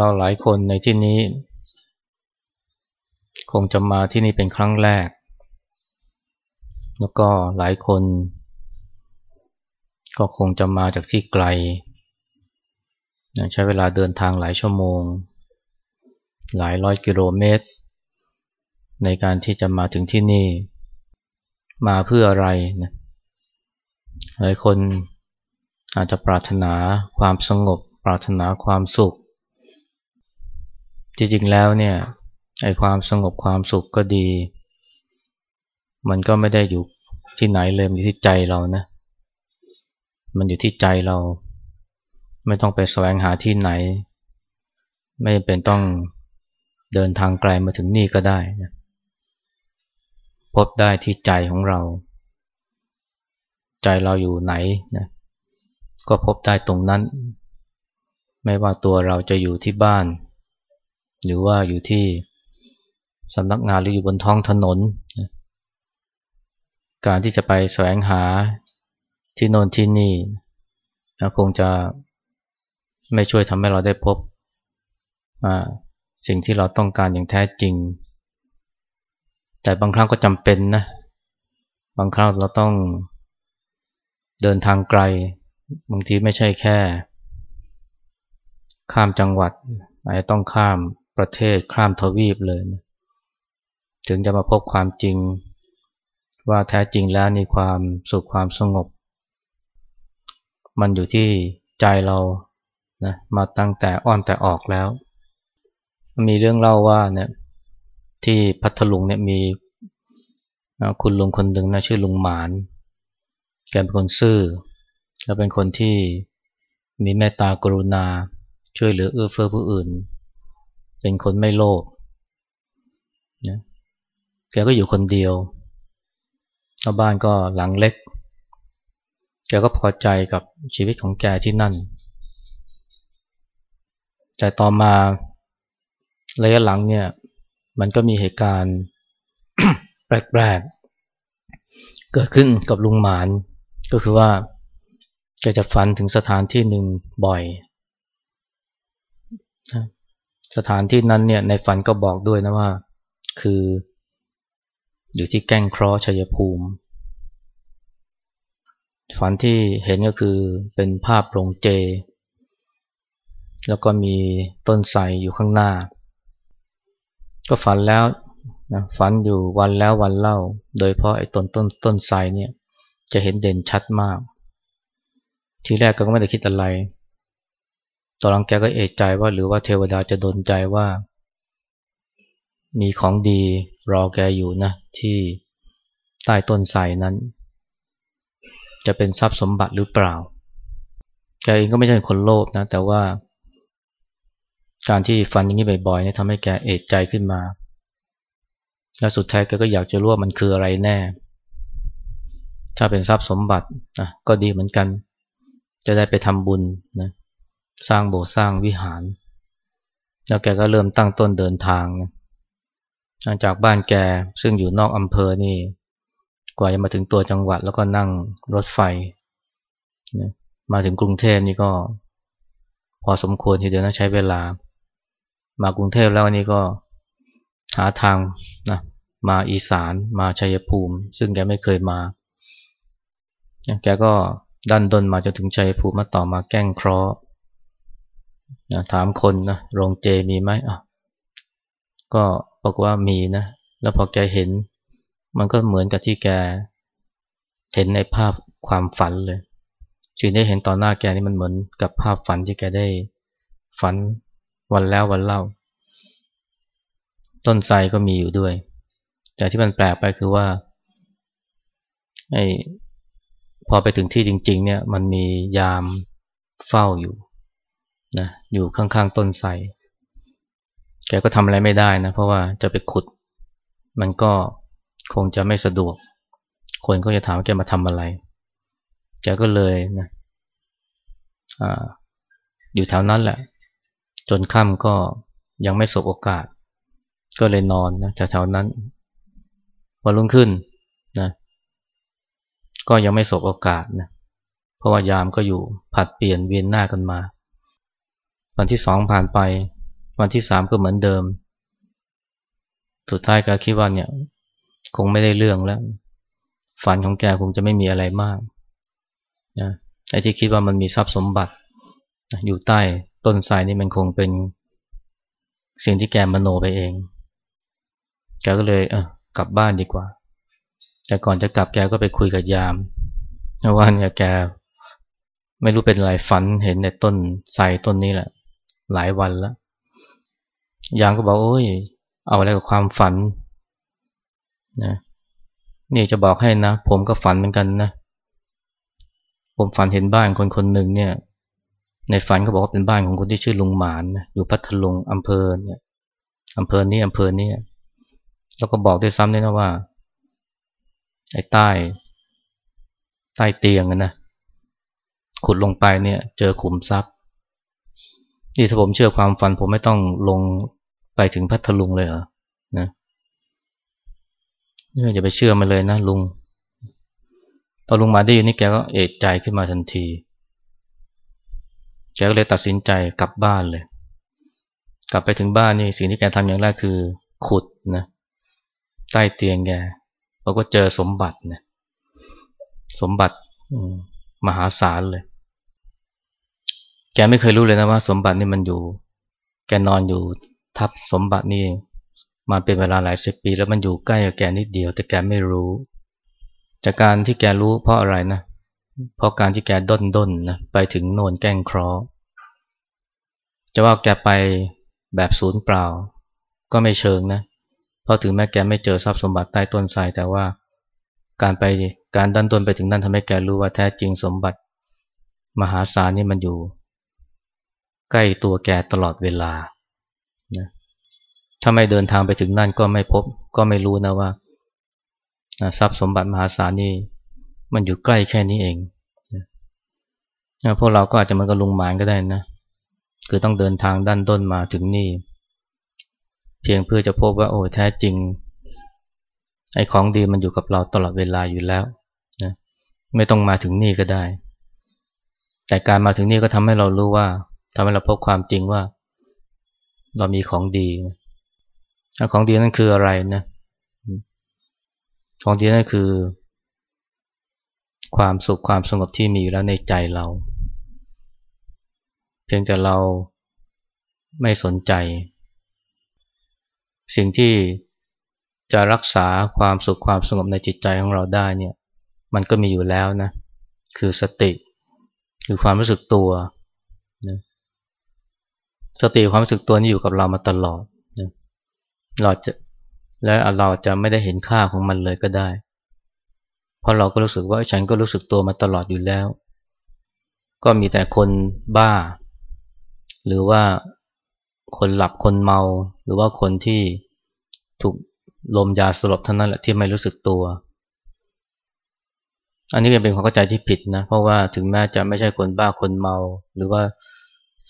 เราหลายคนในที่นี้ คงจะมาที่นี่เป็นครั้งแรก แล้วก็หลายคน ก็คงจะมาจากที่ไกล ใช้เวลาเดินทางหลายชั่วโมง หลายร้อยกิโลเมตร ในการที่จะมาถึงที่นี่ มาเพื่ออะไรนะหลายคนอาจจะปรารถนาความสงบ ปรารถนาความสุข จริงๆแล้วเนี่ยไอความสงบความสุขก็ดี มันก็ไม่ได้อยู่ที่ไหนเลยมันอยู่ที่ใจเรานะ มันอยู่ที่ใจเรา ไม่ต้องไปแสวงหาที่ไหน ไม่เป็นต้องเดินทางไกลมาถึงนี่ก็ได้นะพบได้ที่ใจของเรา ใจเราอยู่ไหนนะก็พบได้ตรงนั้น ไม่ว่าตัวเราจะอยู่ที่บ้าน หรือว่าอยู่ที่สำนักงานหรืออยู่บนท้องถนน การที่จะไปแสวงหาที่โน่นที่นี่นะคงจะไม่ช่วยทำให้เราได้พบสิ่งที่เราต้องการอย่างแท้จริง แต่บางครั้งก็จำเป็นนะ บางครั้งเราต้องเดินทางไกล บางทีไม่ใช่แค่ ข้ามจังหวัดอาจจะต้องข้าม ประเทศข้ามทวีปเลยนะถึงจะมาพบความจริง ว่าแท้จริงแล้วในความสุขความสงบ มันอยู่ที่ใจเรานะมาตั้งแต่อ้อนแต่ออกแล้ว มีเรื่องเล่าว่าเนี่ยที่พัทลุงเนี่ยมีคุณลุงคนหนึ่งนะชื่อลุงหมาน แกเป็นคนซื่อ แล้วเป็นคนที่มีเมตตากรุณา ช่วยเหลือเอื้อเฟื้อผู้อื่น เป็นคนไม่โลภนะแกก็อยู่คนเดียวชาวบ้านก็หลังเล็ก แกก็พอใจกับชีวิตของแกที่นั่น แต่ต่อมาระยะหลังเนี่ย มันก็มีเหตุการณ์แปลกๆ เกิดขึ้นกับลุงหมาน ก็คือว่าแกจะฝันถึงสถานที่หนึ่งบ่อย สถานที่นั้นเนี่ยในฝันก็บอกด้วยนะว่า คืออยู่ที่แก้งครอชัยภูมิ ฝันที่เห็นก็คือเป็นภาพโรงเจ แล้วก็มีต้นไทรอยู่ข้างหน้า ก็ฝันแล้วนะฝันอยู่วันแล้ววันเล่า โดยเพราะไอ้ต้นต้นต้นไทรเนี่ยจะเห็นเด่นชัดมาก ทีแรกก็ไม่ได้คิดอะไร ตอนหลังแกก็เอกใจว่าหรือว่าเทวดาจะดนใจว่า มีของดีรอแกอยู่นะ ที่ใต้ต้นไทรนั้น จะเป็นทรัพย์สมบัติหรือเปล่า แกเองก็ไม่ใช่คนโลภนะ แต่ว่า การที่ฟันอย่างนี้บ่อยๆเนี่ยทำให้แกเอกใจขึ้นมา และสุดท้ายแกก็อยากจะรู้ว่ามันคืออะไรแน่ ถ้าเป็นทรัพย์สมบัตินะก็ดีเหมือนกัน จะได้ไปทำบุญนะ สร้างโบสถ์สร้างวิหาร แล้วแกก็เริ่มตั้งต้นเดินทางจากบ้านแกซึ่งอยู่นอกอำเภอนี่ กว่าจะมาถึงตัวจังหวัดแล้วก็นั่งรถไฟมาถึงกรุงเทพนี่ก็ พอสมควรทีเดียวนะใช้เวลา มากรุงเทพแล้วนี่ก็หาทางนะมาอีสานมาชัยภูมิ ซึ่งแกไม่เคยมา แกก็ดันดนมาจนถึงชัยภูมิมาต่อมาแก้งเคราะห์ นะถามคนนะโรงเจมีไหมอะก็บอกว่ามีนะ แล้วพอแกเห็น มันก็เหมือนกับที่แกเห็นในภาพความฝันเลยสิ่งที่เห็นต่อหน้าแกนี่มันเหมือนกับภาพฝันที่แกได้ฝันวันแล้ววันเล่า ต้นไทรก็มีอยู่ด้วย แต่ที่มันแปลกไปคือว่าไอ้พอไปถึงที่จริง ๆ เนี่ย มันมียามเฝ้าอยู่ นะอยู่ข้างๆต้นไทรแกก็ทำอะไรไม่ได้นะ เพราะว่าจะไปขุด มันก็คงจะไม่สะดวก คนก็จะถามว่าแกมาทำอะไร แกก็เลยนะออยู่แถวนั้นแหละ จนค่ำก็ยังไม่สบโอกาส ก็เลยนอนนะแถวๆนั้นวันรุ่งขึ้นนะก็ยังไม่สบโอกาสนะเพราะว่ายามก็อยู่ผัดเปลี่ยนเวียนหน้ากันมา วันที่สองผ่านไป วันที่สามก็เหมือนเดิม สุดท้ายก็คิดว่าเนี่ย คงไม่ได้เรื่องแล้ว ฝันของแกคงจะไม่มีอะไรมากนะไอ้ที่คิดว่ามันมีทรัพย์สมบัติ อยู่ใต้ต้นไทรนี่มันคงเป็นสิ่งที่แกมโนไปเอง แกก็เลยเออกลับบ้านดีกว่า แต่ก่อนจะกลับแกก็ไปคุยกับยามว่าเนี่ยแก ไม่รู้เป็นอะไรฝันเห็นในต้นไทรต้นนี้แหละ หลายวันแล้วยามก็บอกโอ้ย เอาอะไรกับความฝันนะนี่จะบอกให้นะ ผมก็ฝันเหมือนกันนะ ผมฝันเห็นบ้านคนคนหนึ่งเนี่ย ในฝันเขาบอกว่าเป็นบ้านของคนที่ชื่อลุงหมานนะอยู่พัทลุงอำเภอเนี่ยอำเภอนี้อำเภอนี้แล้วก็บอกด้วยซ้ำด้วยนะว่าไอ้ใต้ ใต้เตียงนะขุดลงไปเนี่ย เจอขุมทรัพย์ นี่ถ้าผมเชื่อความฝัน ผมไม่ต้องลงไปถึงพัทลุงเลยเหรอนะนี่อย่าไปเชื่อมันเลยนะลุงพอลุงมาได้ยินนี่แกก็เอกใจขึ้นมาทันที แกก็เลยตัดสินใจกลับบ้านเลย กลับไปถึงบ้านนี่สิ่งที่แกทำอย่างแรกคือ ขุดนะ ใต้เตียงแกเราก็เจอสมบัตินะ สมบัติมหาศาลเลย กไม่เคยรู้เลยนะว่า สมบัตินี่มันอยู่ แกนอนอยู่ทับสมบัตินี่มาเป็นเวลาหลายสิบปี แล้วมันอยู่ใกล้กับแกนิดเดียว แต่แกไม่รู้ จากการที่แกรู้เพราะอะไรนะ เพราะการที่แกด้นด้นนะไปถึงโนนแก้งครอจะว่าแกไปแบบศูนย์เปล่า ก็ไม่เชิงนะเพราะถึงแม้แกไม่เจอทรัพย์สมบัติใต้ต้นไทรแต่ว่าการไปการดันต้นไปถึงนั่นทำให้แกรู้ว่าแท้จริงสมบัติ มหาศาลนี่มันอยู่ ใกล้ตัวแกตลอดเวลานะถ้าไม่เดินทางไปถึงนั่นก็ไม่พบก็ไม่รู้นะว่าทรัพย์สมบัติมหาศาลนี่มันอยู่ใกล้แค่นี้เองนะพวกเราก็อาจจะมันก็ลุงหมานก็ได้นะคือต้องเดินทางด้านต้นมาถึงนี่ เพียงเพื่อจะพบว่าโอ้แท้จริงไอ้ของดีมันอยู่กับเราตลอดเวลาอยู่แล้วนะไม่ต้องมาถึงนี่ก็ได้ แต่การมาถึงนี่ก็ทำให้เรารู้ว่า ทำให้เราพบความจริงว่า เรามีของดีของดีนั่นคืออะไรนะ ของดีนั่นคือ ความสุขความสงบที่มีอยู่แล้วในใจเรา เพียงแต่เราไม่สนใจ สิ่งที่จะรักษาความสุขความสงบในจิตใจของเราได้เนี่ย มันก็มีอยู่แล้วนะ คือสติ คือความรู้สึกตัวนะ สติความรู้สึกตัวนี้อยู่กับเรามาตลอดนะเราจะและเราจะไม่ได้เห็นค่าของมันเลยก็ได้ เพราะเราก็รู้สึกว่าฉันก็รู้สึกตัวมาตลอดอยู่แล้ว ก็มีแต่คนบ้า หรือว่าคนหลับคนเมา หรือว่าคนที่ถูกลมยาสลบเท่านั้นแหละที่ไม่รู้สึกตัว อันนี้เป็นความเข้าใจที่ผิดนะ เพราะว่าถึงแม้จะไม่ใช่คนบ้าคนเมา หรือว่า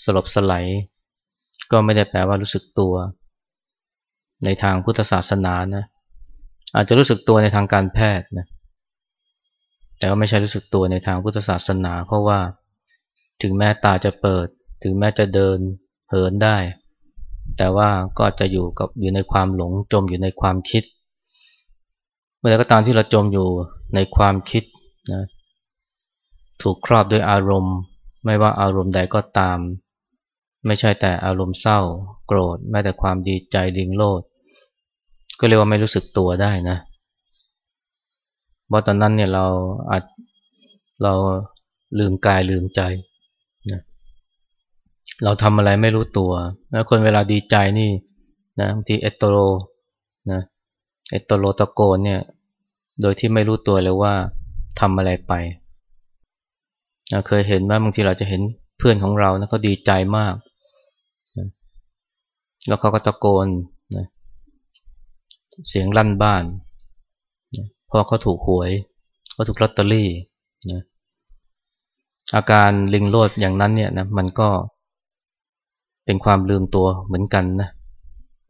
สลบสลาย ก็ไม่ได้แปลว่ารู้สึกตัว ในทางพุทธศาสนานะ อาจจะรู้สึกตัวในทางการแพทย์นะแต่ว่าไม่ใช่รู้สึกตัวในทางพุทธศาสนา เพราะว่าถึงแม้ตาจะเปิด ถึงแม้จะเดินเหินได้ แต่ว่าก็จะอยู่กับอยู่ในความหลงจมอยู่ในความคิด เมื่อก็ตามที่เราจมอยู่ในความคิดนะถูกครอบด้วยอารมณ์ ไม่ว่าอารมณ์ใดก็ตาม ไม่ใช่แต่อารมณ์เศร้า โกรธแม้แต่ความดีใจดิงโลด ก็เรียกว่าไม่รู้สึกตัวได้นะเพราะตอนนั้นเนี่ยเราอาจเราลืมกายลืมใจนะเราทำอะไรไม่รู้ตัวแล้วคนเวลาดีใจนี่นะบางทีเอตโตโรนะเอตโตโรตะโกนเนี่ยโดยที่ไม่รู้ตัวเลยว่าทำอะไรไปนะเคยเห็นว่าบางทีเราจะเห็นเพื่อนของเรานะเขาดีใจมาก แล้วเขาก็ตะโกนนะเสียงลั่นบ้านพราะเขาถูกหวยเขาถูกลอตเตอรี่นะอาการลิงโลดอย่างนั้นเนี่ยนะมันก็เป็นความลืมตัวเหมือนกันนะ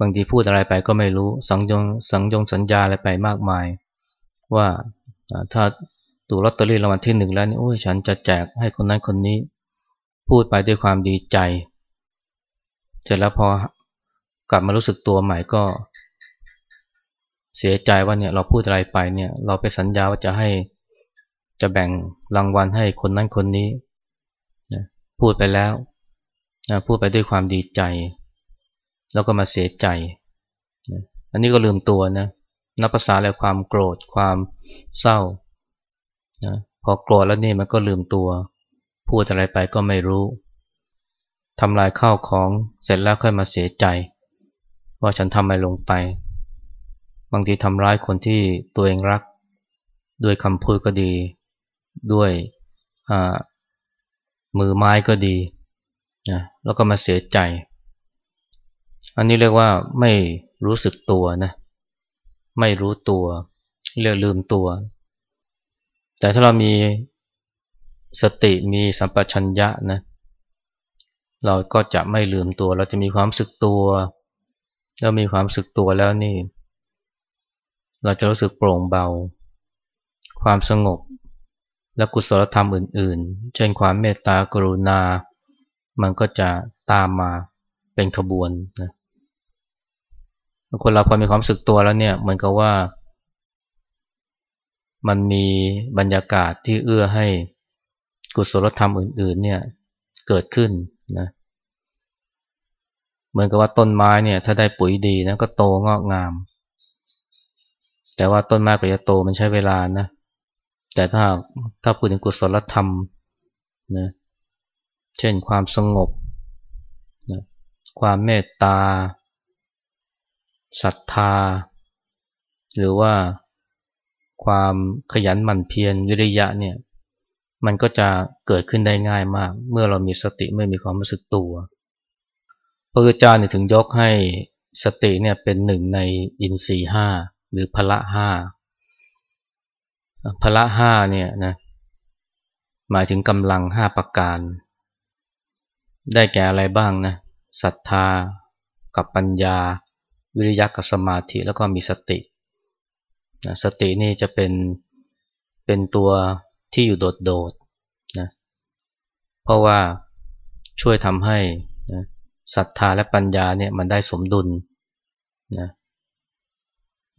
บางทีพูดอะไรไปก็ไม่รู้สังยงสังยงสัญญาอะไรไปมากมาย ว่าถ้าถูกลอตเตอรี่รางวัลที่หนึ่งแล้วนี่โอ้ยฉันจะแจกให้คนนั้นคนนี้ พูดไปด้วยความดีใจ เสร็จแล้วพอ กลับมารู้สึกตัวใหม่ก็ เสียใจว่าเนี่ยเราพูดอะไรไปเนี่ยเราไปสัญญาว่าจะให้จะแบ่งรางวัลให้คนนั้นคนนี้นะพูดไปแล้วนะพูดไปด้วยความดีใจ แล้วก็มาเสียใจนะอันนี้ก็ลืมตัวนะนับภาษาอะไรความโกรธความเศร้านะพอโกรธแล้วนี่มันก็ลืมตัว พูดอะไรไปก็ไม่รู้ทำลายข้าวของเสร็จแล้วค่อยมาเสียใจ ว่าฉันทำอะไรลงไป บางทีทำร้ายคนที่ตัวเองรัก ด้วยคำพูดก็ดี ด้วยมือไม้ก็ดีนะแล้วก็มาเสียใจ อันนี้เรียกว่าไม่รู้สึกตัวนะไม่รู้ตัว เรียกลืมตัว แต่ถ้าเรามีสติมีสัมปชัญญะนะเราก็จะไม่ลืมตัว เราจะมีความสึกตัว แล้วมีความสึกตัวแล้วนี่ เราจะรู้สึกโปร่งเบา ความสงบ และกุศลธรรมอื่น ๆ เช่นความเมตตากรุณา มันก็จะตามมาเป็นขบวนนะคนเราพอมีความสึกตัวแล้วเนี่ยเหมือนกับว่า มันมีบรรยากาศที่เอื้อให้กุศลธรรมอื่น ๆ เนี่ยเกิดขึ้นนะเหมือนกับว่าต้นไม้เนี่ยถ้าได้ปุ๋ยดีนะก็โตงอกงาม แต่ว่าต้นไม้ก็จะโตมันใช้เวลานะ แต่ถ้าถ้าพูดถึงกุศลธรรมนะเช่นความสงบนะความเมตตาศรัทธา หรือว่าความขยันหมั่นเพียรวิริยะเนี่ยมันก็จะเกิดขึ้นได้ง่ายมาก เมื่อเรามีสติไม่มีความรู้สึกตัว พระพุทธเจ้าเนี่ยถึงยกให้สติเนี่ยเป็นหนึ่งในอินทรีห้าหรือพละห้าพละห้าเนี่ยนะหมายถึงกำลังห้าประการ ได้แก่อะไรบ้างนะศรัทธากับปัญญา วิริยะกับสมาธิแล้วก็มีสตินะสตินี่จะเป็นเป็นตัวที่อยู่โดดๆนะเพราะว่าช่วยทำให้ ศรัทธาและปัญญาเนี่ยมันได้สมดุลนะ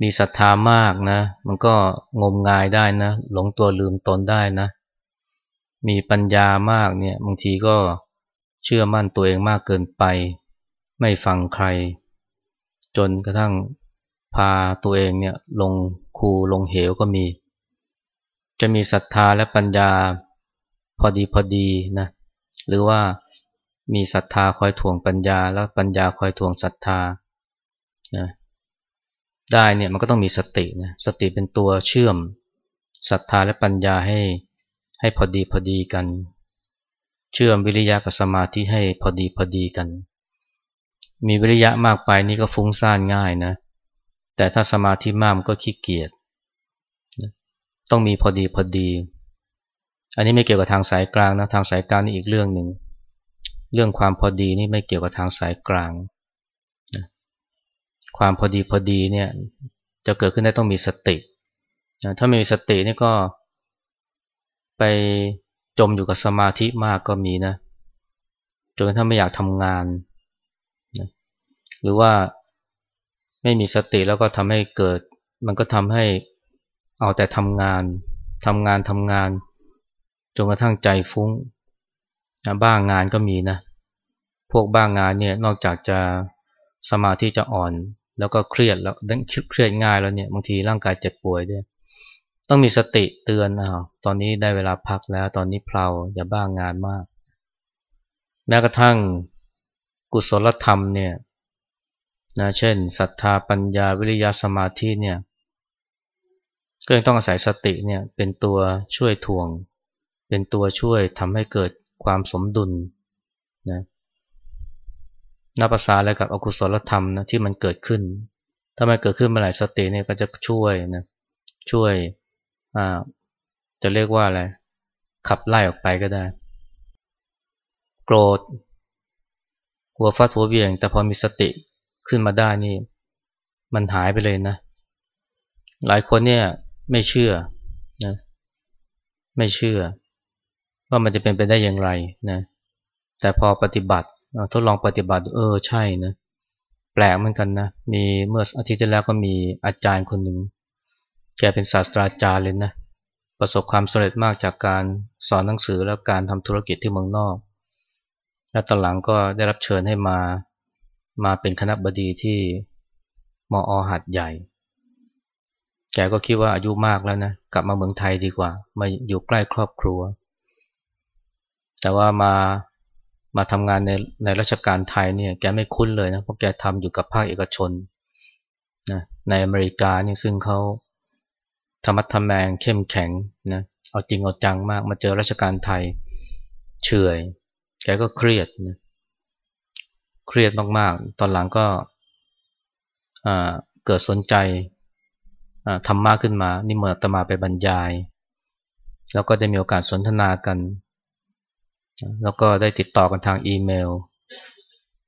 มีศรัทธามากนะ มันก็งมงายได้นะ หลงตัวลืมตนได้นะ มีปัญญามากเนี่ยบางทีก็เชื่อมั่นตัวเองมากเกินไป ไม่ฟังใคร จนกระทั่งพาตัวเองเนี่ยลงคูลงเหวก็มี จะมีศรัทธาและปัญญาพอดีพอดีนะ หรือว่า มีศรัทธาคอยถ่วงปัญญา แล้วปัญญาคอยถ่วงศรัทธานะได้เนี่ยมันก็ต้องมีสตินะสติเป็นตัวเชื่อมศรัทธาและปัญญาให้ให้พอดีพอดีกัน เชื่อมวิริยะกับสมาธิให้พอดีพอดีกัน มีวิริยะมากไปนี่ก็ฟุ้งซ่านง่ายนะ แต่ถ้าสมาธิมากมันก็ขี้เกียจต้องมีพอดีพอดี อันนี้ไม่เกี่ยวกับทางสายกลางนะทางสายกลางนี่อีกเรื่องหนึ่ง เรื่องความพอดีนี่ไม่เกี่ยวกับทางสายกลางความพอดีพอดีเนี่ยจะเกิดขึ้นได้ต้องมีสติถ้าไม่มีสตินี่ก็ไปจมอยู่กับสมาธิมากก็มีนะจนกระทั่งไม่อยากทำงานหรือว่าไม่มีสติแล้วก็ทำให้เกิด มันก็ทำให้เอาแต่ทำงานทำงานทำงาน จนกระทั่งใจฟุ้ง บ้างงานก็มีนะ พวกบ้างงานเนี่ยนอกจากจะสมาธิจะอ่อน แล้วก็เครียดแล้วเครียดง่ายแล้วเนี่ยบางทีร่างกายเจ็บป่วยด้วย ต้องมีสติเตือนนะตอนนี้ได้เวลาพักแล้ว ตอนนี้เพลาอย่าบ้างงานมาก แม้กระทั่งกุศลธรรมเนี่ยนะเช่นศรัทธาปัญญาวิริยะสมาธิเนี่ยก็ยังต้องอาศัยสติเนี่ยเป็นตัวช่วยทวง เป็นตัวช่วยทำให้เกิด ความสมดุลนะนับภาษาอะไรกับอกุศลธรรมนะที่มันเกิดขึ้น ถ้ามันเกิดขึ้นเมื่อไหร่สติเนี่ยก็จะช่วยนะช่วยอ่าจะเรียกว่าอะไรขับไล่ออกไปก็ได้ โกรธหัวฟาดหัวเบี่ยง แต่พอมีสติขึ้นมาได้นี่ มันหายไปเลยนะ หลายคนเนี่ยไม่เชื่อนะไม่เชื่อ ว่ามันจะเป็นไปได้อย่างไรนะแต่พอปฏิบัติทดลองปฏิบัติเออใช่นะแปลกเหมือนกันนะมีเมื่ออาทิตย์ที่แล้วก็มีอาจารย์คนหนึ่งแกเป็นศาสตราจารย์เลยนะประสบความสำเร็จมากจากการสอนหนังสือแล้วการทำธุรกิจที่เมืองนอก และตอนหลังก็ได้รับเชิญให้มามาเป็นคณะบดีที่มอหัดใหญ่ แกก็คิดว่าอายุมากแล้วนะ กลับมาเมืองไทยดีกว่า มาอยู่ใกล้ครอบครัว แต่ว่ามามาทำงานในในราชการไทยเนี่ยแกไม่คุ้นเลยนะเพราะแกทำอยู่กับภาคเอกชนนะในอเมริกานี่ซึ่งเขาธรรมะทแมงเข้มแข็งนะเอาจริงเอาจังมากมาเจอราชการไทยเฉยแกก็เครียดนะเครียดมากๆ ตอนหลังก็เกิดสนใจธรรมะขึ้นมา นี่เมื่อตมาไปบรรยาย แล้วก็ได้มีโอกาสสนทนากัน แล้วก็ได้ติดต่อกันทางอีเมล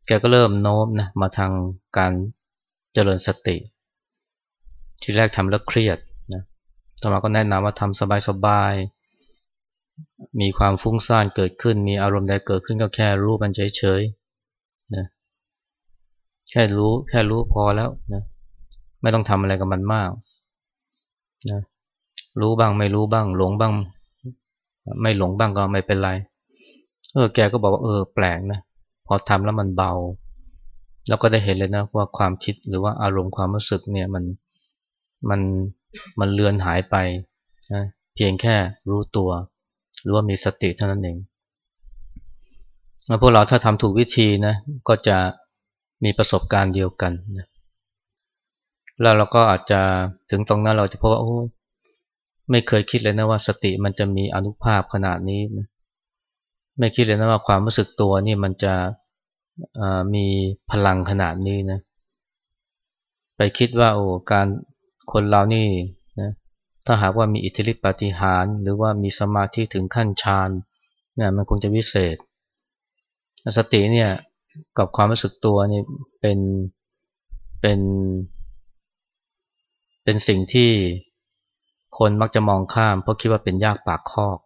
แกก็เริ่มโน้มนะมาทางการเจริญสติ ที่แรกทำแล้วเครียดนะต่อมาก็แนะนำว่าทำสบายๆ มีความฟุ้งซ่านเกิดขึ้น มีอารมณ์ใดเกิดขึ้นก็แค่รู้มันเฉยๆนะแค่รู้แค่รู้พอแล้วนะไม่ต้องทำอะไรกับมันมากนะรู้บ้างไม่รู้บ้าง หลงบ้าง ไม่หลงบ้างก็ไม่เป็นไร เออแกก็บอกว่าเออแปลกนะพอทำแล้วมันเบา แล้วก็ได้เห็นเลยนะว่าความคิดหรือว่าอารมณ์ความรู้สึกเนี่ยมันมันมันเลือนหายไปนะเพียงแค่รู้ตัว หรือว่ามีสติเท่านั้นเองแล้วพวกเราถ้าทำถูกวิธีนะก็จะมีประสบการณ์เดียวกันนะแล้วเราก็อาจจะถึงตรงนั้นเราจะพบว่าโอ้ไม่เคยคิดเลยนะว่าสติมันจะมีอนุภาพขนาดนี้นะ ไม่คิดเลยนะว่าความรู้สึกตัวนี่มันจะมีพลังขนาดนี้นะ ไปคิดว่าโอ้การคนเรานี่นะถ้าหากว่ามีอิทธิฤทธิปฏิหารหรือว่ามีสมาธิถึงขั้นฌานเนี่ยมันคงจะวิเศษ สติเนี่ยกับความรู้สึกตัวนี่เป็นเป็น เป็นสิ่งที่คนมักจะมองข้าม เพราะคิดว่าเป็นยากปากคอก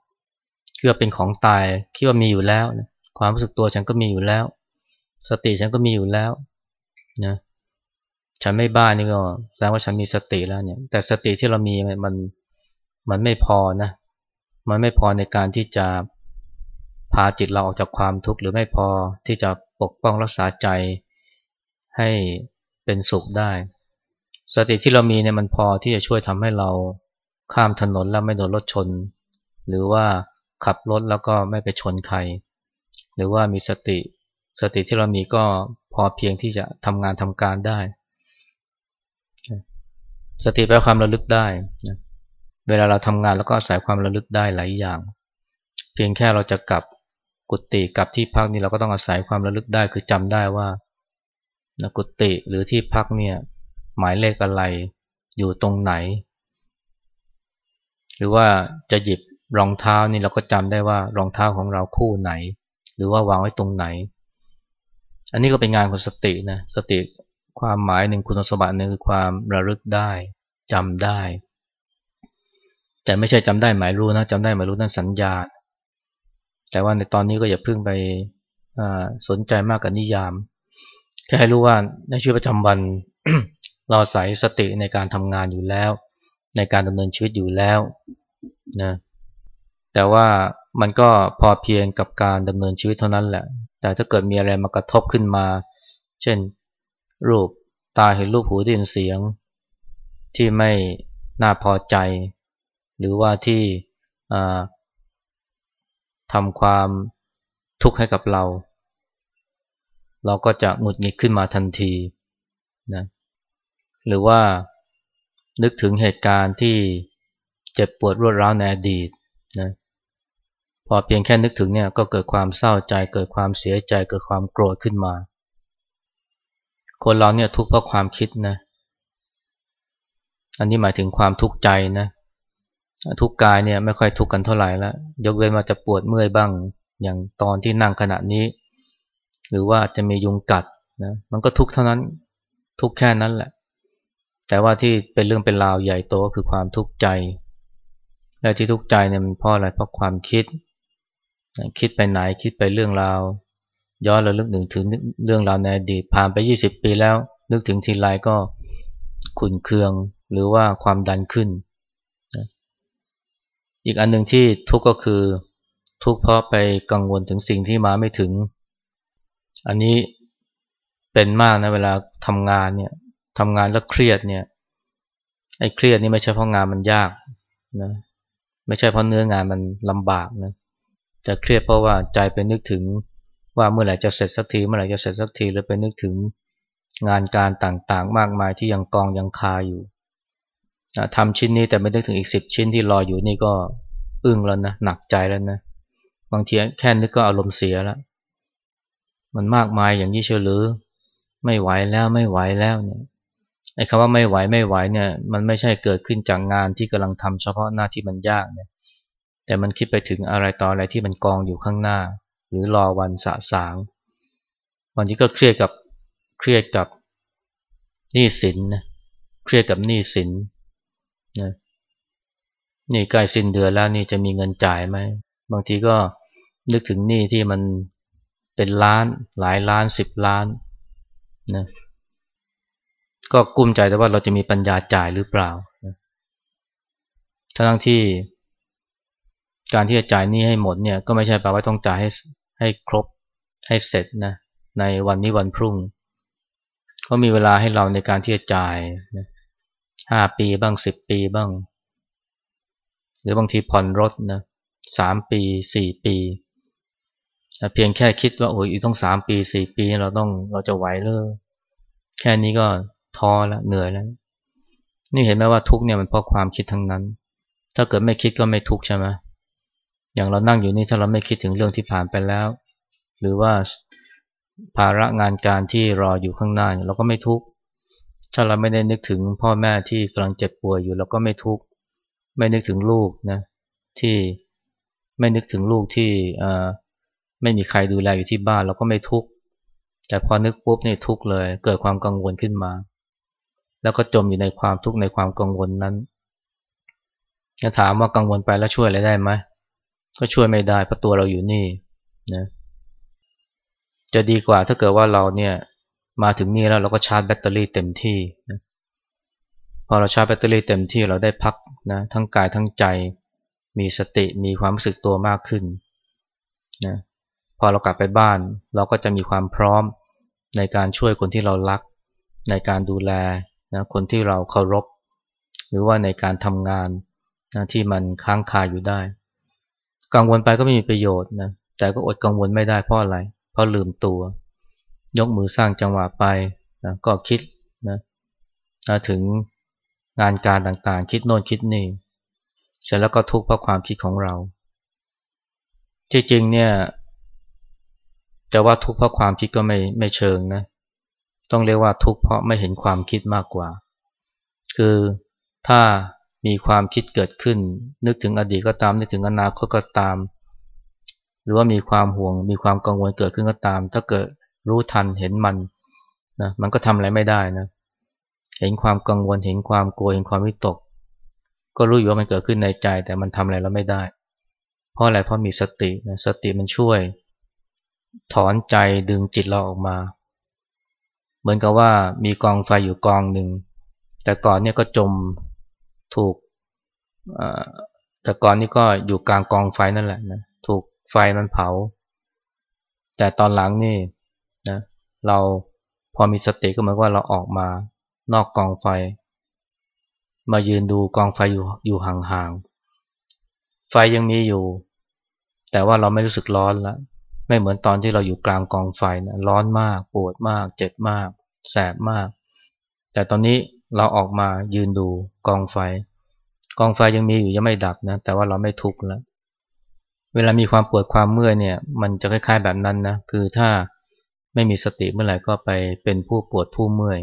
คิดว่าเป็นของตายคิดว่ามีอยู่แล้วนะความรู้สึกตัวฉันก็มีอยู่แล้ว สติฉันก็มีอยู่แล้วนะฉันไม่บ้านี่ก็แสดงว่าฉันมีสติแล้วเนี่ย แต่สติที่เรามีมันมันไม่พอนะมันไม่พอในการที่จะพาจิตเราออกจากความทุกข์หรือไม่พอที่จะปกป้องรักษาใจให้เป็นสุขได้ สติที่เรามีเนี่ยมันพอที่จะช่วยทำให้เราข้ามถนนแล้วไม่โดนรถชน หรือว่า ขับรถแล้วก็ไม่ไปชนใคร หรือว่ามีสติ สติที่เรามีก็พอเพียงที่จะทำงานทำการได้ สติแปลความระลึกได้นะเวลาเราทำงานแล้วก็อาศัยความระลึกได้หลายอย่าง เพียงแค่เราจะกลับกุฏิกลับที่พักนี่เราก็ต้องอาศัยความระลึกได้คือจำได้ว่ากุฏิหรือที่พักเนี่ยหมายเลขอะไรอยู่ตรงไหน หรือว่าจะหยิบ รองเท้านี่เราก็จำได้ว่ารองเท้าของเราคู่ไหน หรือว่าวางไว้ตรงไหน อันนี้ก็เป็นงานของสตินะสติความหมายหนึ่งคุณสมบัติหนึ่งคือความระลึกได้จำได้ แต่ไม่ใช่จำได้หมายรู้นะจำได้หมายรู้นั่นสัญญา แต่ว่าในตอนนี้ก็อย่าเพิ่งไปสนใจมากกับนิยามแค่ให้รู้ว่าในชีวิตประจำวันเราใส่สติในการทำงานอยู่แล้ว ในการดำเนินชีวิตอยู่แล้วนะ แต่ว่ามันก็พอเพียงกับการดำเนินชีวิตเท่านั้นแหละ แต่ถ้าเกิดมีอะไรมากระทบขึ้นมา เช่น รูปตาเห็นรูปหูได้ยินเสียง ที่ไม่น่าพอใจ หรือว่าที่ทำความทุกข์ให้กับเรา เราก็จะหงุดหงิดขึ้นมาทันทีนะหรือว่านึกถึงเหตุการณ์ที่เจ็บปวดรวดร้าวในอดีตนะ พอเพียงแค่นึกถึงเนี่ยก็เกิดความเศร้าใจ เกิดความเสียใจ เกิดความโกรธขึ้นมา คนเราเนี่ยทุกข์เพราะความคิดนะ อันนี้หมายถึงความทุกข์ใจนะทุกกายเนี่ยไม่ค่อยทุกข์กันเท่าไหร่ล้วยกเว้นว่าจะปวดเมื่อยบ้าง อย่างตอนที่นั่งขณะนี้ หรือว่าจะมียุงกัดนะมันก็ทุกข์เท่านั้นทุกข์แค่นั้นแหละ แต่ว่าที่เป็นเรื่องเป็นราวใหญ่โตก็คือความทุกข์ใจและที่ทุกข์ใจเนี่ยมันเพราะอะไรเพราะความคิด คิดไปไหนคิดไปเรื่องราวย้อนระลึกหนึ่งถึงเรื่องราวในอดีตผ่านไป 20 ปีแล้ว นึกถึงทีไรก็ขุนเคืองหรือว่าความดันขึ้น อีกอันหนึ่งที่ทุกข์ก็คือทุกข์เพราะไปกังวลถึงสิ่งที่มาไม่ถึง อันนี้เป็นมากนะเวลาทำงานเนี่ยทำงานแล้วเครียดเนี่ยไอ้เครียดนี่ไม่ใช่เพราะงานมันยากนะไม่ใช่เพราะเนื้องานมันลำบากนะ จะเครียดเพราะว่าใจไปนึกถึงว่าเมื่อไหร่จะเสร็จสักทีเมื่อไหร่จะเสร็จสักทีแล้วไปนึกถึงงานการต่างๆ มากมายที่ยังกองยังคาอยู่ทำชิ้นนี้แต่ไม่นึกถึงอีกสิบชิ้นที่รออยู่นี่ก็อึ้งแล้วนะหนักใจแล้วนะบางทีแค่นึกก็อารมณ์เสียแล้วมันมากมายอย่างนี้เชียวหรือ ไม่ไหวแล้วไม่ไหวแล้วเนี่ยไอ้คำว่าไม่ไหวไม่ไหวเนี่ย มันไม่ใช่เกิดขึ้นจากงานที่กำลังทำเฉพาะหน้าที่มันยากเนี่ย แต่มันคิดไปถึงอะไรต่ออะไรที่มันกองอยู่ข้างหน้า หรือรอวันสะสางวันนี้ก็เครียดกับเครียดกับหนี้สินนะเครียดกับหนี้สินนะนี่ใกล้สิ้นเดือนแล้วนี่จะมีเงินจ่ายไหมบางทีก็นึกถึงหนี้ที่มันเป็นล้านหลายล้านสิบล้านนะก็กุ้มใจแต่ว่าเราจะมีปัญญาจ่ายหรือเปล่าทั้งที่ การที่จะจ่ายนี้ให้หมดเนี่ยก็ไม่ใช่แปลว่าต้องจ่ายให้ให้ครบให้เสร็จนะในวันนี้วันพรุ่ง ก็มีเวลาให้เราในการที่จะจ่ายห้าปีบ้างสิบปีบ้าง หรือบางทีผ่อนรถนะสามปีสี่ปีเพียงแค่คิดว่าโอ้ยต้องสามปีสี่ปีเราต้องเราจะไหวเลยแค่นี้ก็ท้อแล้วเหนื่อยแล้วนี่เห็นไหมว่าทุกเนี่ยมันเพราะความคิดทั้งนั้น ถ้าเกิดไม่คิดก็ไม่ทุกใช่ไหม อย่างเรานั่งอยู่นี่ถ้าเราไม่คิดถึงเรื่องที่ผ่านไปแล้ว หรือว่าภาระงานการที่รออยู่ข้างหน้าเราก็ไม่ทุกข์ถ้าเราไม่ได้นึกถึงพ่อแม่ที่กำลังเจ็บป่วยอยู่เราก็ไม่ทุกข์ไม่นึกถึงลูกนะที่ไม่นึกถึงลูกที่ไม่มีใครดูแลอยู่ที่บ้านเราก็ไม่ทุกข์แต่พอนึกปุ๊บนี่ทุกข์เลย เกิดความกังวลขึ้นมา แล้วก็จมอยู่ในความทุกข์ในความกังวลนั้นจะถามว่ากังวลไปแล้วช่วยอะไรได้ไหม ก็ช่วยไม่ได้เพราะตัวเราอยู่นี่นะจะดีกว่าถ้าเกิดว่าเราเนี่ยมาถึงนี่แล้วเราก็ชาร์จแบตเตอรี่เต็มที่นะพอเราชาร์จแบตเตอรี่เต็มที่เราได้พักนะทั้งกายทั้งใจ มีสติมีความรู้สึกตัวมากขึ้นนะพอเรากลับไปบ้าน เราก็จะมีความพร้อมในการช่วยคนที่เรารัก ในการดูแลนะคนที่เราเคารพ หรือว่าในการทำงานนะที่มันค้างคาอยู่ได้ กังวลไปก็ไม่มีประโยชน์นะแต่ก็อดกังวลไม่ได้เพราะอะไร เพราะลืมตัว ยกมือสร้างจังหวะไปนะก็คิดนะนะถึงงานการต่างๆ คิดโน่นคิดนี่เสร็จแล้วก็ทุกข์เพราะความคิดของเรา ที่จริงเนี่ยจะว่าทุกข์เพราะความคิดก็ไม่ไม่เชิงนะ ต้องเรียกว่าทุกข์เพราะไม่เห็นความคิดมากกว่า คือถ้า มีความคิดเกิดขึ้น นึกถึงอดีตก็ตาม นึกถึงอนาคตก็ตาม หรือว่ามีความห่วง มีความกังวลเกิดขึ้นก็ตาม ถ้าเกิดรู้ทันเห็นมันนะมันก็ทำอะไรไม่ได้นะเห็นความกังวลเห็นความกลัวเห็นความวิตก ก็รู้อยู่ว่ามันเกิดขึ้นในใจ แต่มันทำอะไรเราไม่ได้ เพราะอะไรเพราะมีสตินะสติมันช่วย ถอนใจดึงจิตเราออกมา เหมือนกับว่ามีกองไฟอยู่กองหนึ่งแต่ก่อนเนี่ยก็จม ถูกแต่ก่อนนี่ก็อยู่กลางกองไฟนั่นแหละนะถูกไฟมันเผา แต่ตอนหลังนี่นะเราพอมีสติก็เหมือนว่าเราออกมานอกกองไฟ มายืนดูกองไฟอยู่อยู่ห่างๆไฟยังมีอยู่ แต่ว่าเราไม่รู้สึกร้อนล้วไม่เหมือนตอนที่เราอยู่กลางกองไฟนะร้อนมากปวดมาก เจ็บมาก แสบมาก แต่ตอนนี้ เราออกมายืนดูกองไฟ กองไฟยังมีอยู่ยังไม่ดับนะ แต่ว่าเราไม่ทุกข์แล้ว เวลามีความปวดความเมื่อยเนี่ย มันจะคล้ายๆแบบนั้นนะ คือถ้าไม่มีสติเมื่อไหร่ก็ไปเป็นผู้ปวดผู้เมื่อย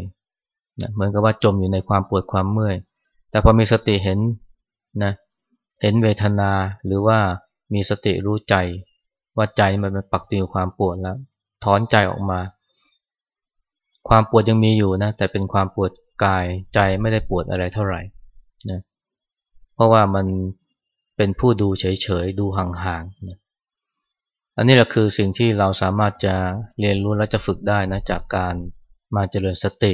นะเหมือนกับว่าจมอยู่ในความปวดความเมื่อย แต่พอมีสติเห็นนะ เห็นเวทนาหรือว่ามีสติรู้ใจ ว่าใจมันเป็นปักติดความปวดแล้ว ถอนใจออกมา ความปวดยังมีอยู่นะ แต่เป็นความปวด กายใจไม่ได้ปวดอะไรเท่าไหร่นะเพราะว่ามันเป็นผู้ดูเฉยๆ ดูห่างๆนะอันนี้แหละคือสิ่งที่เราสามารถจะเรียนรู้และจะฝึกได้นะจากการมาเจริญสติ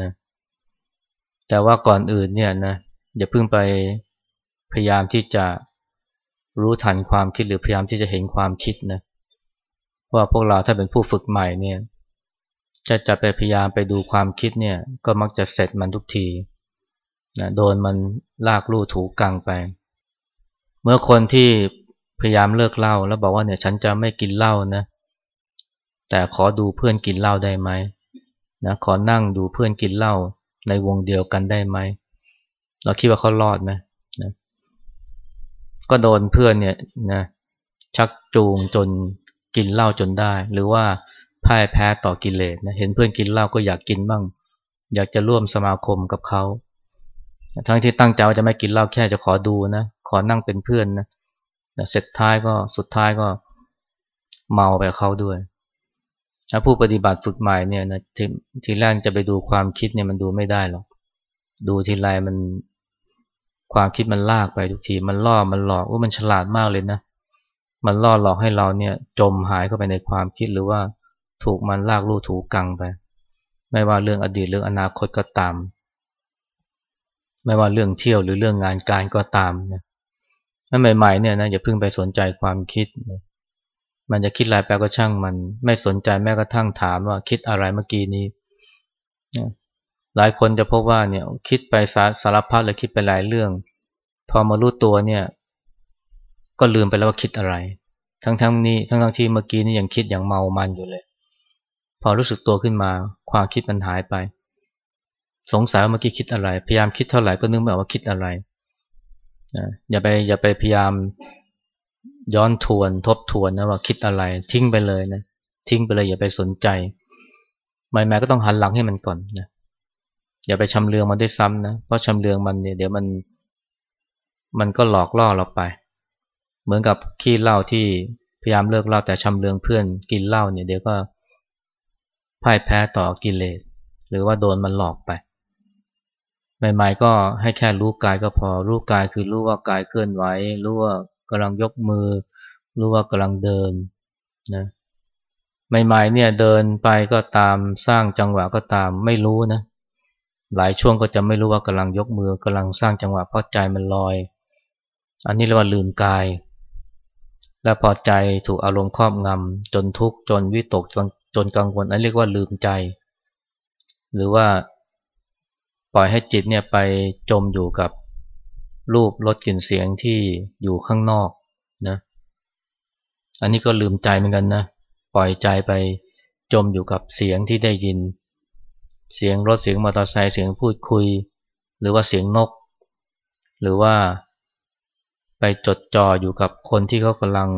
นะแต่ว่าก่อนอื่นเนี่ยนะอย่าเพิ่งไปพยายามที่จะรู้ทันความคิดหรือพยายามที่จะเห็นความคิดนะว่าพวกเราถ้าเป็นผู้ฝึกใหม่เนี่ย จะจะไปพยายามไปดูความคิดเนี่ยก็มักจะเสร็จมันทุกทีนะโดนมันลากลู่ถูกังไป เมื่อคนที่พยายามเลิกเหล้าแล้วบอกว่าเนี่ยฉันจะไม่กินเหล้านะ แต่ขอดูเพื่อนกินเหล้าได้ไหมนะขอนั่งดูเพื่อนกินเหล้าในวงเดียวกันได้ไหม เราคิดว่าเขารอดไหมนะก็โดนเพื่อนเนี่ยนะชักจูงจนกินเหล้าจนได้ หรือว่า พ่ายแพ้ต่อกิเลสนะเห็นเพื่อนกินเหล้าก็อยากกินบ้าง อยากจะร่วมสมาคมกับเขา ทั้งที่ตั้งใจว่าจะไม่กินเหล้าแค่จะขอดูนะ ขอนั่งเป็นเพื่อนนะเสร็จท้ายก็สุดท้ายก็เมาไปเขาด้วยถ้าผู้ปฏิบัติฝึกใหม่เนี่ยนะททีแรกจะไปดูความคิดเนี่ยมันดูไม่ได้หรอก ดูทีไรมันความคิดมันลากไปทุกที มันล่อ มันหลอกว่ามันฉลาดมากเลยนะ มันล่อหลอกให้เราเนี่ยจมหายเข้าไปในความคิดหรือว่า ถูกมันลากลู่ถูกังไป ไม่ว่าเรื่องอดีตเรื่องอนาคตก็ตาม ไม่ว่าเรื่องเที่ยวหรือเรื่องงานการก็ตามนะถ้าใหม่ๆเนี่ยนะอย่าเพิ่งไปสนใจความคิดนะมันจะคิดอะไรแปลก็ช่างมัน ไม่สนใจแม้กระทั่งถามว่าคิดอะไรเมื่อกี้นี้หลายคนจะพบว่าเนี่ยคิดไปสาสารพัดเลยคิดไปหลายเรื่อง พอมารู้ตัวเนี่ย ก็ลืมไปแล้วว่าคิดอะไร ทั้งๆนี้ทั้งทั้งที่เมื่อกี้นี่ยังคิดอย่างเมามันอยู่เลย พอรู้สึกตัวขึ้นมาความคิดมันหายไป สงสัยว่าเมื่อกี้คิดอะไร พยายามคิดเท่าไหร่ก็นึกไม่ออกว่าคิดอะไรอย่าไปอย่าไปพยายามย้อนทวนทบทวนนะว่าคิดอะไร ทิ้งไปเลยนะทิ้งไปเลยอย่าไปสนใจใหม่ๆก็ต้องหันหลังให้มันก่อนนะอย่าไปชำเลืองมันได้ซ้ำนะเพราะชำเลืองมันเนี่ยเดี๋ยวมัน มันก็หลอกล่อเราไป เหมือนกับขี้เหล้าที่พยายามเลิกเหล้าแต่ชำเลืองเพื่อนกินเหล้าเนี่ยเดี๋ยวก็ พ่ายแพ้ต่อกิเลส หรือว่าโดนมันหลอกไป ใหม่ๆก็ให้แค่รู้กายก็พอ รู้กายคือรู้ว่ากายเคลื่อนไหว รู้ว่ากำลังยกมือ รู้ว่ากำลังเดินนะ ใหม่ๆเนี่ยเดินไปก็ตาม สร้างจังหวะก็ตาม ไม่รู้นะ หลายช่วงก็จะไม่รู้ว่ากำลังยกมือกำลังสร้างจังหวะเพราะใจมันลอย อันนี้เรียกว่าลืมกายและพอใจถูกอารมณ์ครอบงำจนทุกข์จนวิตกจน จนกังวลอันเรียกว่าลืมใจ หรือว่าปล่อยให้จิตเนี่ยไปจมอยู่กับรูปรสกลิ่นเสียงที่อยู่ข้างนอกนะอันนี้ก็ลืมใจเหมือนกันนะปล่อยใจไปจมอยู่กับเสียงที่ได้ยิน เสียงรถเสียงมอเตอร์ไซค์เสียงพูดคุย หรือว่าเสียงนก หรือว่าไปจดจ่ออยู่กับคนที่เขากำลัง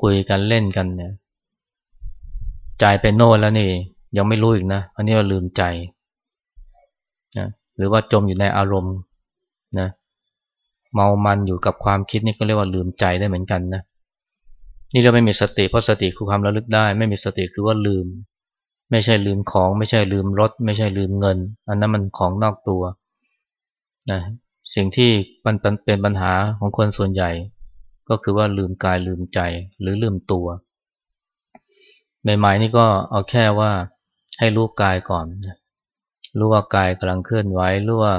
คุยกันเล่นกันเนี่ย ใจไปโน่นแล้วนี่ยังไม่รู้อีกนะ อันนี้เราลืมใจนะหรือว่าจมอยู่ในอารมณ์นะเมามันอยู่กับความคิดนี่ก็เรียกว่าลืมใจได้เหมือนกันนะนี่เราไม่มีสติเพราะสติคือความระลึกได้ ไม่มีสติคือว่าลืม ไม่ใช่ลืมของ ไม่ใช่ลืมรถ ไม่ใช่ลืมเงิน อันนั้นมันของนอกตัวนะสิ่งที่มันเป็นปัญหาของคนส่วนใหญ่ ก็คือว่าลืมกายลืมใจหรือลืมตัว ใหม่ๆนี่ก็เอาแค่ว่าให้รู้กายก่อน รู้ว่ากายกำลังเคลื่อนไหว รู้ว่า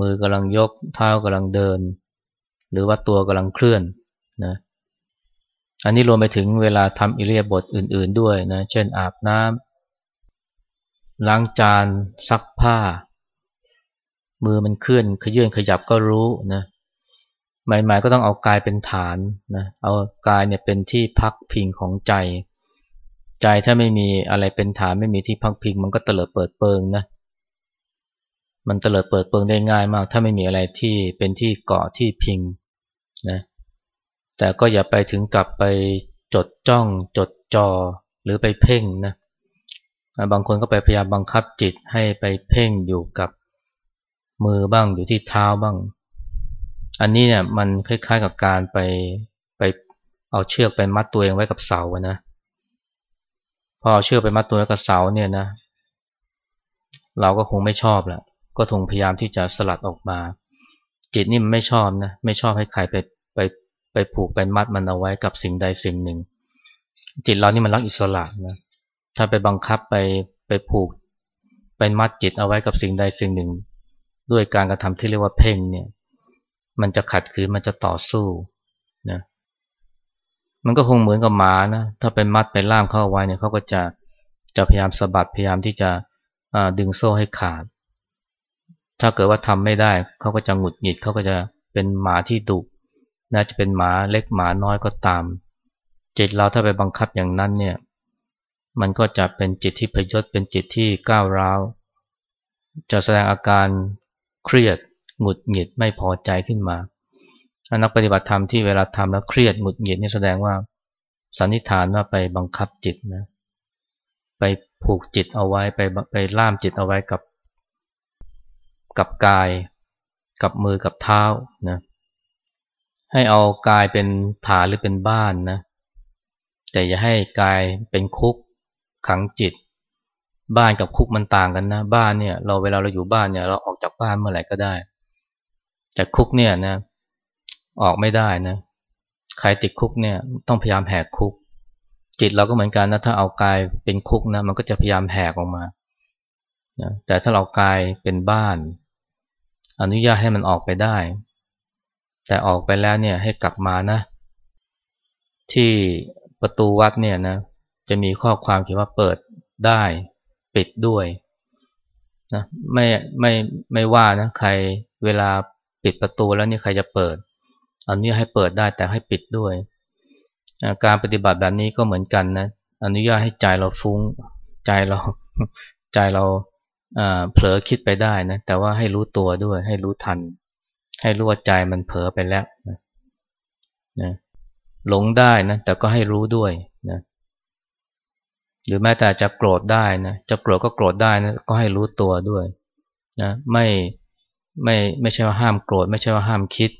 มือกำลังยก เท้ากำลังเดิน หรือว่าตัวกำลังเคลื่อนนะ อันนี้รวมไปถึงเวลาทำอิเลียบทอื่น ๆด้วยนะ เช่นอาบน้ำล้างจาน ซักผ้า มือมันเคลื่อน ขยื่นขยับก็รู้นะใหม่ๆก็ต้องเอากายเป็นฐานนะ เอากายเนี่ยเป็นที่พักพิงของใจ ใจถ้าไม่มีอะไรเป็นฐานไม่มีที่พักพิง มันก็เตลิดเปิดเปิงนะมันเตลิดเปิดเปิงได้ง่ายมาก ถ้าไม่มีอะไรที่เป็นที่เกาะที่พิงนะแต่ก็อย่าไปถึงกับไปจดจ้อง จดจอหรือไปเพ่งนะบางคนก็ไปพยายามบังคับจิตให้ไปเพ่งอยู่กับมือบ้างอยู่ที่เท้าบ้าง อันนี้เนี่ยมันคล้ายๆกับการไปไปเอาเชือกไปมัดตัวเองไว้กับเสาอะนะ พอเอาเชือกไปมัดตัวกับเสาเนี่ยนะ เราก็คงไม่ชอบแหละก็ทงพยายามที่จะสลัดออกมา จิตนี่มันไม่ชอบนะไม่ชอบให้ใครไปไปไปผูกไปมัดมันเอาไว้กับสิ่งใดสิ่งหนึ่ง จิตเรานี่มันรักอิสระนะถ้าไปบังคับไปไปผูกไปมัดจิตเอาไว้กับสิ่งใดสิ่งหนึ่ง ด้วยการกระทำที่เรียกว่าเพ่งเนี่ย มันจะขัดขืนมันจะต่อสู้ มันก็คงเหมือนกับหมานะถ้าเป็นมัดไปล่ามเข้าไว้เนี่ยเขาก็จะจะพยายามสะบัดพยายามที่จะดึงโซ่ให้ขาด ถ้าเกิดว่าทำไม่ได้เขาก็จะหงุดหงิดเขาก็จะเป็นหมาที่ดุน่าจะเป็นหมาเล็กหมาน้อยก็ตาม จิตเราถ้าไปบังคับอย่างนั้นเนี่ยมันก็จะเป็นจิตที่พยศเป็นจิตที่ก้าวร้าว จะแสดงอาการเครียดหงุดหงิดไม่พอใจขึ้นมา นักปฏิบัติธรรมที่เวลาทำแล้วเครียดหงุดหงิดนี่แสดงว่าสันนิษฐานว่าไปบังคับจิตนะไปผูกจิตเอาไว้ไปไปล่ามจิตเอาไว้กับ กับกาย กับมือกับเท้านะให้เอากายเป็นฐานหรือเป็นบ้านนะแต่อย่าให้กายเป็นคุกขังจิต บ้านกับคุกมันต่างกันนะ บ้านเนี่ย เราเวลาเราอยู่บ้านเนี่ย เราออกจากบ้านเมื่อไหร่ก็ได้แต่คุกเนี่ยนะ ออกไม่ได้นะใครติดคุกเนี่ยต้องพยายามแหกคุก จิตเราก็เหมือนกันนะถ้าเอากายเป็นคุกนะมันก็จะพยายามแหกออกมาแต่ถ้าเรากายเป็นบ้าน อนุญาตให้มันออกไปได้ แต่ออกไปแล้วเนี่ยให้กลับมานะ ที่ประตูวัดเนี่ยนะจะมีข้อความเขียนว่าเปิดได้ปิดด้วยนะไม่ไม่ไม่ว่านะใครเวลาปิดประตูแล้วนี่ใครจะเปิด อันนี้ให้เปิดได้แต่ให้ปิดด้วย การปฏิบัติแบบนี้ก็เหมือนกันนะอนุญาตให้ใจเราฟุง้ง ใจเราใจเราเผลอคิดไปได้นะแต่ว่าให้รู้ตัวด้วย ให้รู้ทัน ให้รู้ว่าใจมันเผลอไปแล้วนะนะหลงได้นะแต่ก็ให้รู้ด้วยนะหรือแม้แต่จะโกรธได้นะจะโกรธก็โกรธได้นะก็ให้รู้ตัวด้วยนะไม่ไม่ไม่ใช่ว่าห้ามโกรธไม่ใช่ว่าห้ามคิด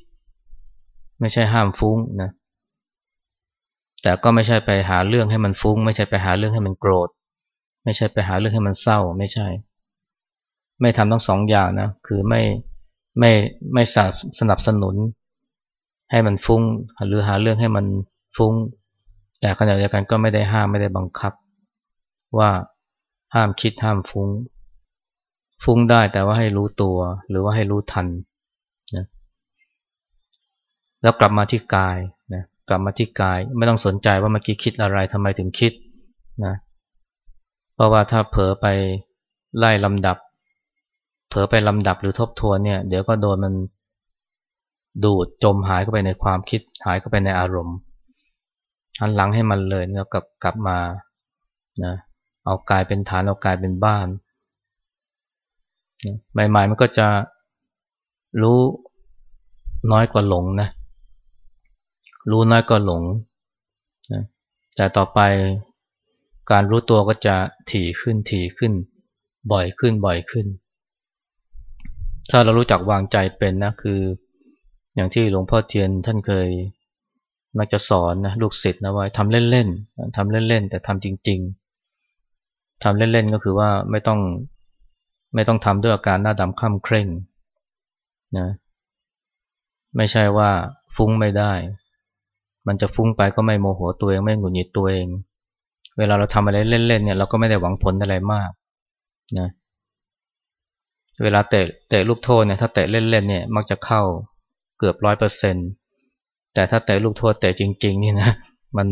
ไม่ใช่ห้ามฟุ้งนะแต่ก็ไม่ใช่ไปหาเรื่องให้มันฟุ้ง ไม่ใช่ไปหาเรื่องให้มันโกรธ ไม่ใช่ไปหาเรื่องให้มันเศร้าไม่ใช่ ไม่ทำทั้งสองอย่างนะคือไม่ไม่ไม่สนับสนุน ให้มันฟุ้ง หรือหาเรื่องให้มันฟุ้ง แต่ขณะเดียวกันก็ไม่ได้ห้ามไม่ได้บังคับ ว่าห้ามคิดห้ามฟุ้ง ฟุ้งได้แต่ว่าให้รู้ตัวหรือว่าให้รู้ทันนะ แล้วกลับมาที่กายนะกลับมาที่กาย ไม่ต้องสนใจว่าเมื่อกี้คิดอะไรทำไมถึงคิดนะเพราะว่าถ้าเผลอไปไล่ลำดับ เผลอไปลำดับหรือทบทวนเนี่ย เดี๋ยวก็โดนมันดูดจมหายเข้าไปในความคิด หายเข้าไปในอารมณ์หันหลังให้มันเลยแล้วกลับกลับมานะเอากายเป็นฐานเอากายเป็นบ้านใหม่ๆมันก็จะรู้น้อยกว่าหลงนะ รู้น้อยกว่าหลงนะแต่ต่อไปการรู้ตัวก็จะถี่ขึ้นถี่ขึ้น บ่อยขึ้นบ่อยขึ้น ถ้าเรารู้จักวางใจเป็นนะคือ อย่างที่หลวงพ่อเทียนท่านเคยมักจะสอนนะลูกศิษย์นะว่าทำเล่นๆทำเล่นๆแต่ทำจริง ๆทำเล่นๆก็คือว่าไม่ต้องไม่ต้องทำด้วยอาการหน้าดำคล่ำเคร่งนะไม่ใช่ว่าฟุ้งไม่ได้ มันจะฟุ้งไปก็ไม่โมโหตัวเองไม่หงุดหงิดตัวเอง เวลาเราทำอะไรเล่นๆเนี่ยเราก็ไม่ได้หวังผลอะไรมากนะเวลาเตะเตะลูกโทษเนี่ยถ้าเตะเล่นๆเนี่ยมักจะเข้าเกือบร้อยเปอร์เซ็นต์แต่ถ้าเตะลูกโทษเตะจริง ๆ นี่นะมัน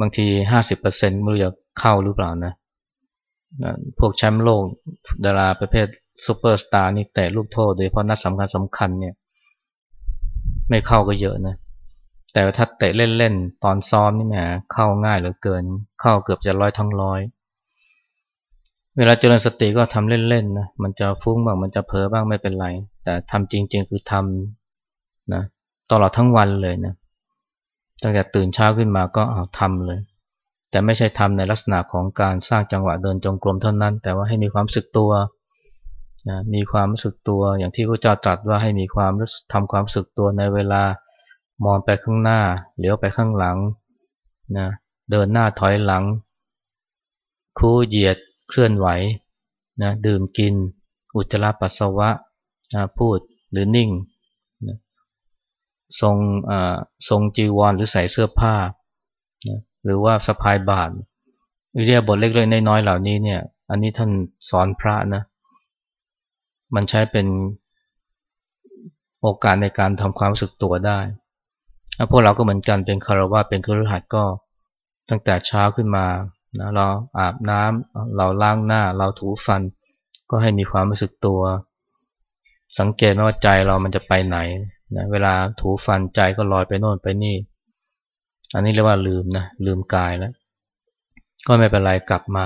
บางทีห้าสิบเปอร์เซ็นต์ไม่รู้จะเข้าหรือเปล่านะพวกแชมป์โลกดาราประเภทซูเปอร์สตาร์นี่เตะลูกโทษโดยเฉพาะนัดสำคัญสำคัญเนี่ย ไม่เข้าก็เยอะนะ แต่ถ้าเตะเล่นๆตอนซ้อมนี่แหมเข้าง่ายเหลือเกิน เข้าเกือบจะร้อยทั้งร้อย เวลาเจริญสติก็ทำเล่นๆนะมันจะฟุ้งบ้างมันจะเพ้อบ้างไม่เป็นไร แต่ทำจริง ๆ คือทำนะตลอดทั้งวันเลยนะตั้งแต่ตื่นเช้าขึ้นมาก็เอาทำเลย แต่ไม่ใช่ทำในลักษณะของการสร้างจังหวะเดินจงกรมเท่านั้น แต่ว่าให้มีความสึกตัวนะมีความรู้สึกตัวอย่างที่พระเจ้าตรัสว่าให้มีความทำความสึกตัวในเวลา มองไปข้างหน้า เหลียวไปข้างหลังนะเดินหน้าถอยหลัง คู่เหยียดเคลื่อนไหวนะดื่มกิน อุจจาระปัสสาวะนะพูดหรือนิ่งนะทรงทรงจีวรหรือใส่เสื้อผ้านะหรือว่าสะพายบาตรวิทยาบทเล็กๆน้อยๆเหล่านี้เนี่ย อันนี้ท่านสอนพระนะมันใช้เป็นโอกาสในการทำความรู้สึกตัวได้ พวกเราก็เหมือนกันเป็นคารวะเป็นครหัสก็ตั้งแต่เช้าขึ้นมานะเราอาบน้ำเราล้างหน้า เราถูฟัน ก็ให้มีความรู้สึกตัว สังเกตว่าใจเรามันจะไปไหนนะเวลาถูฟันใจก็ลอยไปโน่นไปนี่ อันนี้เรียกว่าลืมนะลืมกายแล้ว ก็ไม่เป็นไรกลับมา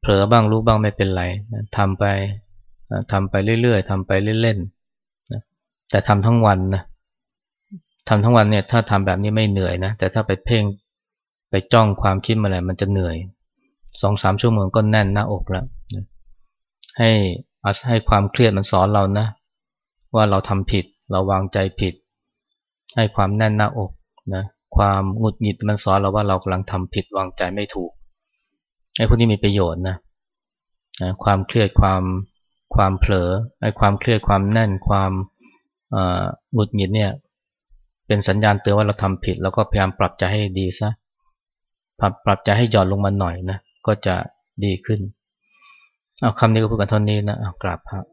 เผลอบ้างรู้บ้างไม่เป็นไรนะทำไปทำไปเรื่อยๆทำไปเล่นๆนะแต่ทำทั้งวันนะ ทำทั้งวันเนี่ยถ้าทำแบบนี้ไม่เหนื่อยนะ แต่ถ้าไปเพ่งไปจ้องความคิดมาอะไรมันจะเหนื่อยสองสามชั่วโมงก็แน่นหน้าอกแล้วให้อาให้ความเครียดมันสอนเรานะ ว่าเราทำผิดเราวางใจผิด ให้ความแน่นหน้าอกนะความหงุดหงิดมันสอนเราว่าเรากำลังทำผิดวางใจไม่ถูกไอ้พวกนี้มีประโยชน์นะนะความเครียดความความเผลอไอ้ความเครียดความแน่นความหงุดหงิดเนี่ย เป็นสัญญาณเตือนว่าเราทำผิด แล้วก็พยายามปรับใจให้ดีซะปรับปรับใจให้หย่อนลงมาหน่อยนะก็จะดีขึ้นเอาคำนี้ก็พูดกันเท่านี้นะเอากราบพระ